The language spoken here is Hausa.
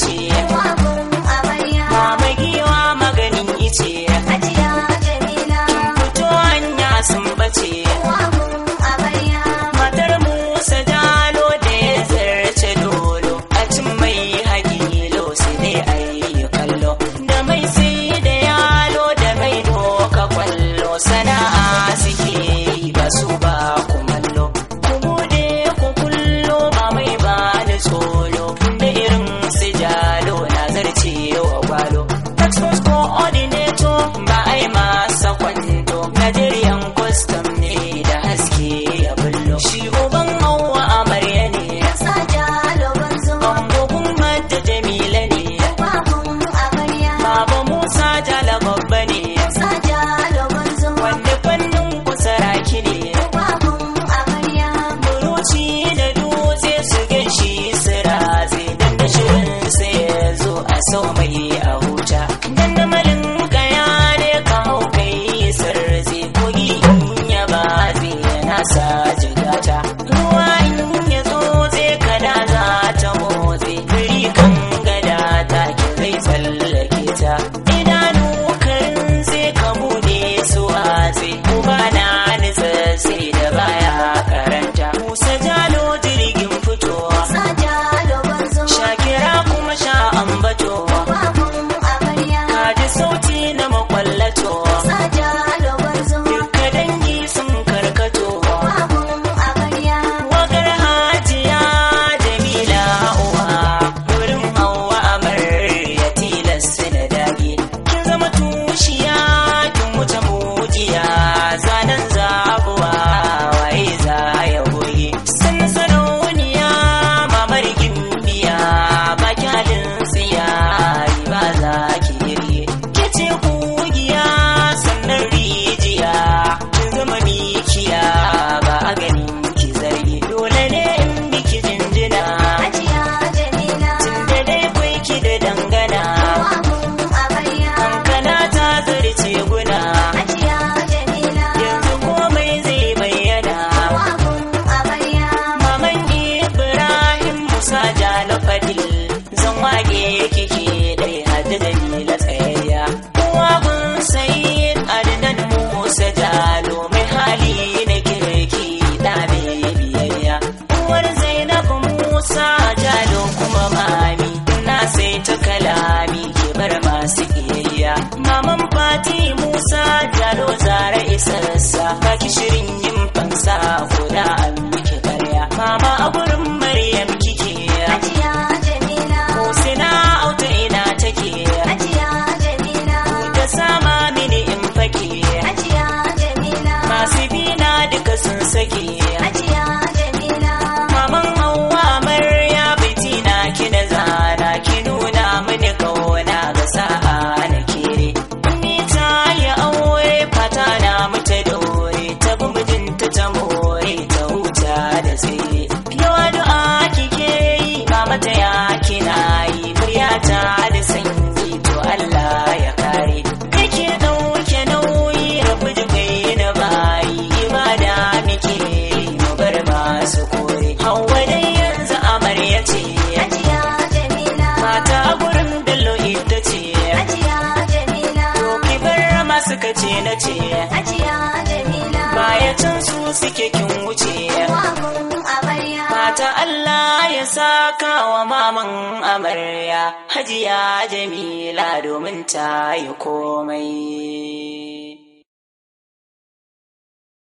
奇异 kike dai tsayayya. Musa jalo mai hali na da uwar zainab musa jalo kuma sai ta bar masu kiyayya. Maman fati musa jalo zara shirin yin fansa ko da an karya. Mama abu na ce Hajiya Jamila. baya can su suke kin wuce. Fata Allah ya saka wa maman amarya hajiya jamila domin ta yi komai